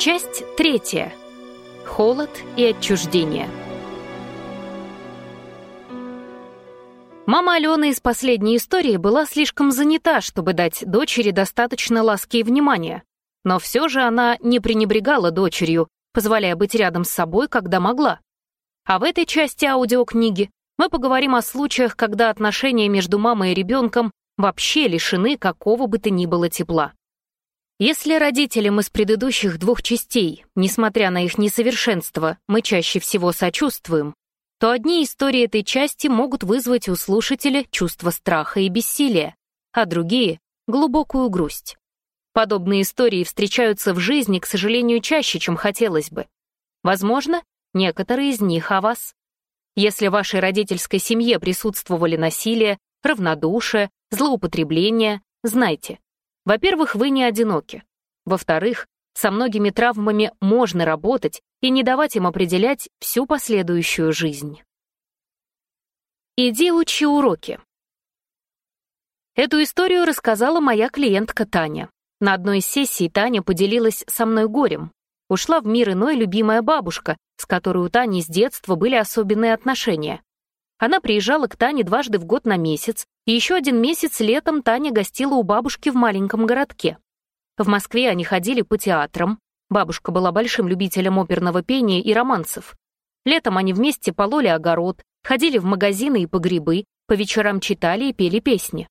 Часть третья. Холод и отчуждение. Мама Алены из последней истории была слишком занята, чтобы дать дочери достаточно ласки и внимания. Но все же она не пренебрегала дочерью, позволяя быть рядом с собой, когда могла. А в этой части аудиокниги мы поговорим о случаях, когда отношения между мамой и ребенком вообще лишены какого бы то ни было тепла. Если родителям из предыдущих двух частей, несмотря на их несовершенство, мы чаще всего сочувствуем, то одни истории этой части могут вызвать у слушателя чувство страха и бессилия, а другие — глубокую грусть. Подобные истории встречаются в жизни, к сожалению, чаще, чем хотелось бы. Возможно, некоторые из них о вас. Если в вашей родительской семье присутствовали насилие, равнодушие, злоупотребление, знайте, во-первых, вы не одиноки. Во-вторых, со многими травмами можно работать и не давать им определять всю последующую жизнь. Иди учи уроки. Эту историю рассказала моя клиентка Таня. На одной из сессий Таня поделилась со мной горем. Ушла в мир иной любимая бабушка, с которой у Тани с детства были особенные отношения. Она приезжала к Тане дважды в год на месяц, и еще один месяц летом Таня гостила у бабушки в маленьком городке. В Москве они ходили по театрам. Бабушка была большим любителем оперного пения и романсов. Летом они вместе пололи огород, ходили в магазины и по грибы, по вечерам читали и пели песни.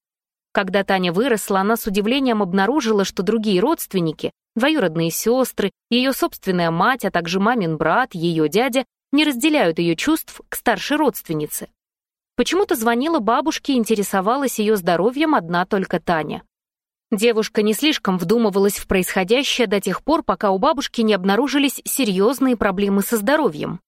Когда Таня выросла, она с удивлением обнаружила, что другие родственники, двоюродные сестры, ее собственная мать, а также мамин брат, ее дядя, не разделяют ее чувств к старшей родственнице. Почему-то звонила бабушке, и интересовалась ее здоровьем одна только Таня. Девушка не слишком вдумывалась в происходящее до тех пор, пока у бабушки не обнаружились серьезные проблемы со здоровьем.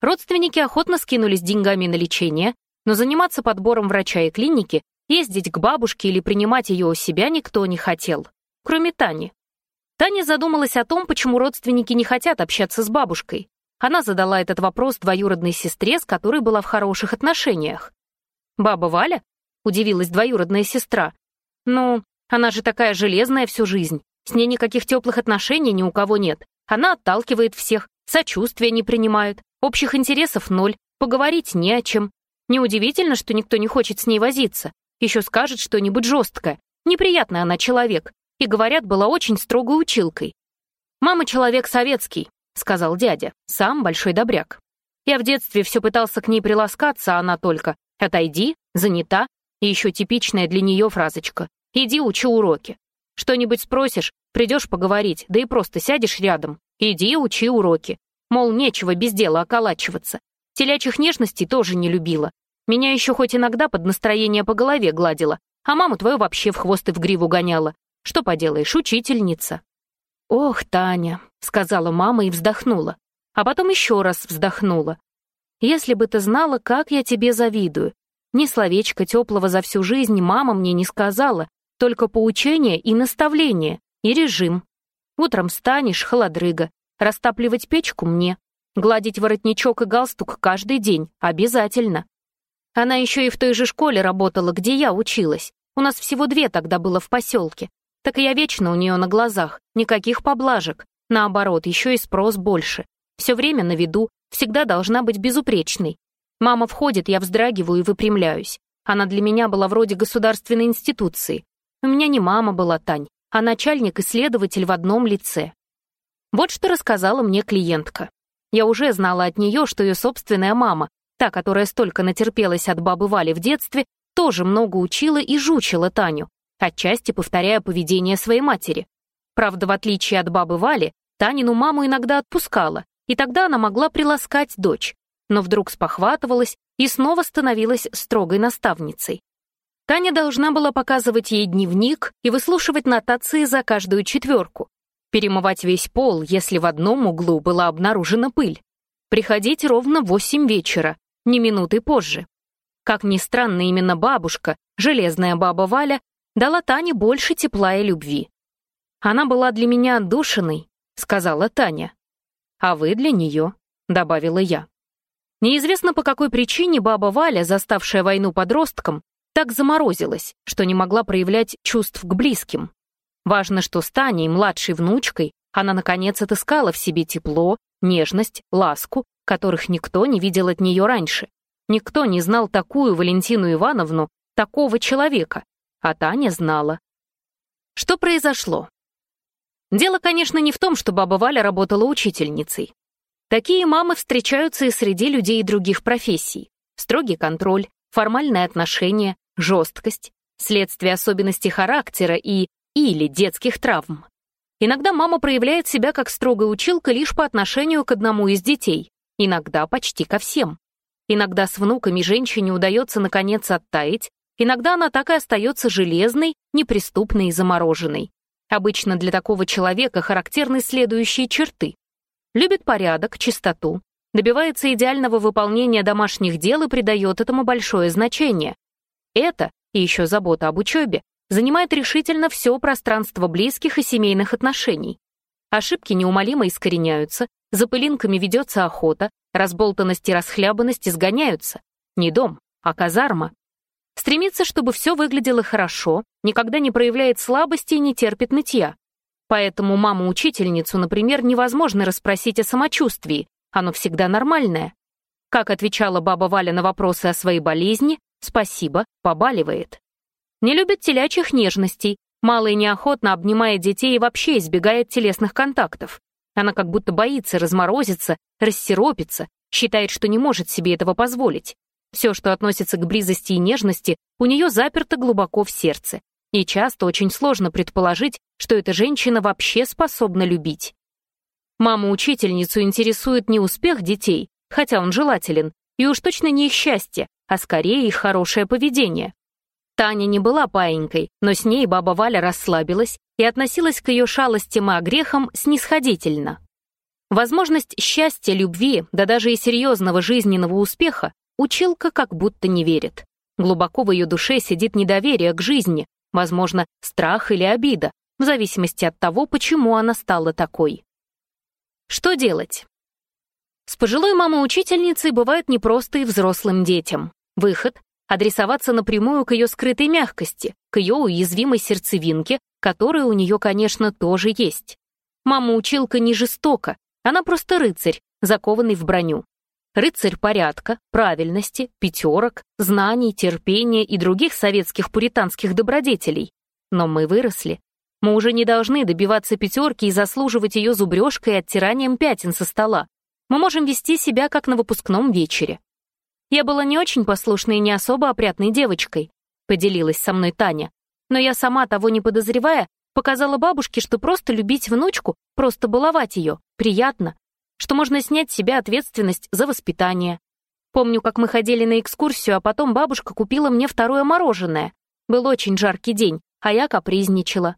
Родственники охотно скинулись деньгами на лечение, но заниматься подбором врача и клиники, ездить к бабушке или принимать ее у себя никто не хотел, кроме Тани. Таня задумалась о том, почему родственники не хотят общаться с бабушкой. Она задала этот вопрос двоюродной сестре, с которой была в хороших отношениях. «Баба Валя?» — удивилась двоюродная сестра. «Ну, она же такая железная всю жизнь. С ней никаких теплых отношений ни у кого нет. Она отталкивает всех, сочувствия не принимает, общих интересов ноль, поговорить не о чем. Неудивительно, что никто не хочет с ней возиться. Еще скажет что-нибудь жесткое. Неприятная она человек. И, говорят, была очень строгой училкой. Мама человек советский, — сказал дядя, — «сам большой добряк. Я в детстве все пытался к ней приласкаться, а она только «отойди», «занята» и еще типичная для нее фразочка «иди учи уроки». Что-нибудь спросишь, придешь поговорить, да и просто сядешь рядом. «Иди учи уроки». Мол, нечего без дела околачиваться. Телячьих нежностей тоже не любила. Меня еще хоть иногда под настроение по голове гладила, а маму твою вообще в хвост и в гриву гоняла. Что поделаешь, учительница. «Ох, Таня», — сказала мама и вздохнула, а потом еще раз вздохнула. «Если бы ты знала, как я тебе завидую. Ни словечко теплого за всю жизнь мама мне не сказала, только поучение и наставление, и режим. Утром станешь, холодрыга, растапливать печку мне, гладить воротничок и галстук каждый день, обязательно». Она еще и в той же школе работала, где я училась. У нас всего две тогда было в поселке. Так я вечно у нее на глазах, никаких поблажек. Наоборот, еще и спрос больше. Все время на виду, всегда должна быть безупречной. Мама входит, я вздрагиваю и выпрямляюсь. Она для меня была вроде государственной институции. У меня не мама была, Тань, а начальник и следователь в одном лице. Вот что рассказала мне клиентка. Я уже знала от нее, что ее собственная мама, та, которая столько натерпелась от бабы Вали в детстве, тоже много учила и жучила Таню, отчасти повторяя поведение своей матери. Правда, в отличие от бабы Вали, Танину маму иногда отпускала, и тогда она могла приласкать дочь, но вдруг спохватывалась и снова становилась строгой наставницей. Таня должна была показывать ей дневник и выслушивать нотации за каждую четверку, перемывать весь пол, если в одном углу была обнаружена пыль, приходить ровно в восемь вечера, не минуты позже. Как ни странно, именно бабушка, железная баба Валя, дала Тане больше тепла и любви. «Она была для меня отдушиной», — сказала Таня. «А вы для нее», — добавила я. Неизвестно по какой причине баба Валя, заставшая войну подростком, так заморозилась, что не могла проявлять чувств к близким. Важно, что с Таней, младшей внучкой, она, наконец, отыскала в себе тепло, нежность, ласку, которых никто не видел от нее раньше. Никто не знал такую Валентину Ивановну, такого человека, а Таня знала. Что произошло? Дело, конечно, не в том, что баба Валя работала учительницей. Такие мамы встречаются и среди людей других профессий. Строгий контроль, формальные отношения, жесткость, следствие особенностей характера и или детских травм. Иногда мама проявляет себя как строгая училка лишь по отношению к одному из детей, иногда почти ко всем. Иногда с внуками женщине удается наконец оттаять Иногда она так и остается железной, неприступной и замороженной. Обычно для такого человека характерны следующие черты. Любит порядок, чистоту, добивается идеального выполнения домашних дел и придает этому большое значение. Это, и еще забота об учебе, занимает решительно все пространство близких и семейных отношений. Ошибки неумолимо искореняются, за пылинками ведется охота, разболтанность и расхлябанность изгоняются. Не дом, а казарма. Стремится, чтобы все выглядело хорошо, никогда не проявляет слабости и не терпит нытья. Поэтому маму-учительницу, например, невозможно расспросить о самочувствии, оно всегда нормальное. Как отвечала баба Валя на вопросы о своей болезни, спасибо, побаливает. Не любит телячьих нежностей, мало и неохотно обнимает детей и вообще избегает телесных контактов. Она как будто боится разморозиться, рассеропиться, считает, что не может себе этого позволить. Все, что относится к близости и нежности, у нее заперто глубоко в сердце. И часто очень сложно предположить, что эта женщина вообще способна любить. Маму-учительницу интересует не успех детей, хотя он желателен, и уж точно не их счастье, а скорее их хорошее поведение. Таня не была паенькой, но с ней баба Валя расслабилась и относилась к ее шалостям и огрехам снисходительно. Возможность счастья, любви, да даже и серьезного жизненного успеха Училка как будто не верит. Глубоко в ее душе сидит недоверие к жизни, возможно, страх или обида, в зависимости от того, почему она стала такой. Что делать? С пожилой мамой-учительницей бывает непросто и взрослым детям. Выход — адресоваться напрямую к ее скрытой мягкости, к ее уязвимой сердцевинке, которая у нее, конечно, тоже есть. Мама-училка не жестока, она просто рыцарь, закованный в броню рыцарь порядка, правильности, пятерок, знаний, терпения и других советских пуританских добродетелей. Но мы выросли. Мы уже не должны добиваться пятерки и заслуживать ее зубрежкой и оттиранием пятен со стола. Мы можем вести себя, как на выпускном вечере. Я была не очень послушной и не особо опрятной девочкой, поделилась со мной Таня. Но я сама, того не подозревая, показала бабушке, что просто любить внучку, просто баловать ее, приятно, что можно снять с себя ответственность за воспитание. Помню, как мы ходили на экскурсию, а потом бабушка купила мне второе мороженое. Был очень жаркий день, а я капризничала.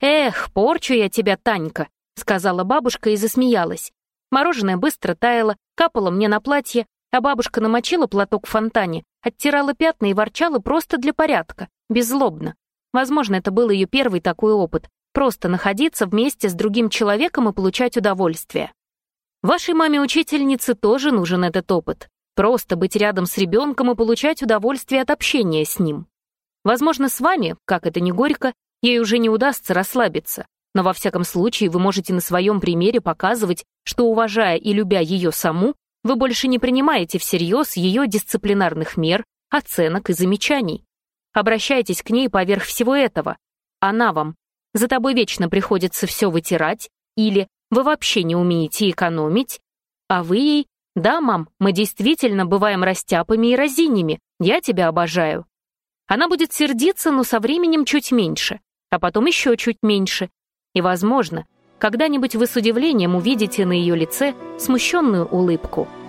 «Эх, порчу я тебя, Танька», — сказала бабушка и засмеялась. Мороженое быстро таяло, капало мне на платье, а бабушка намочила платок в фонтане, оттирала пятна и ворчала просто для порядка, беззлобно. Возможно, это был ее первый такой опыт — просто находиться вместе с другим человеком и получать удовольствие. Вашей маме-учительнице тоже нужен этот опыт. Просто быть рядом с ребенком и получать удовольствие от общения с ним. Возможно, с вами, как это не горько, ей уже не удастся расслабиться, но во всяком случае вы можете на своем примере показывать, что, уважая и любя ее саму, вы больше не принимаете всерьез ее дисциплинарных мер, оценок и замечаний. Обращайтесь к ней поверх всего этого. Она вам. За тобой вечно приходится все вытирать или вы вообще не умеете экономить, а вы ей «Да, мам, мы действительно бываем растяпами и разинями, я тебя обожаю». Она будет сердиться, но со временем чуть меньше, а потом еще чуть меньше. И, возможно, когда-нибудь вы с удивлением увидите на ее лице смущенную улыбку –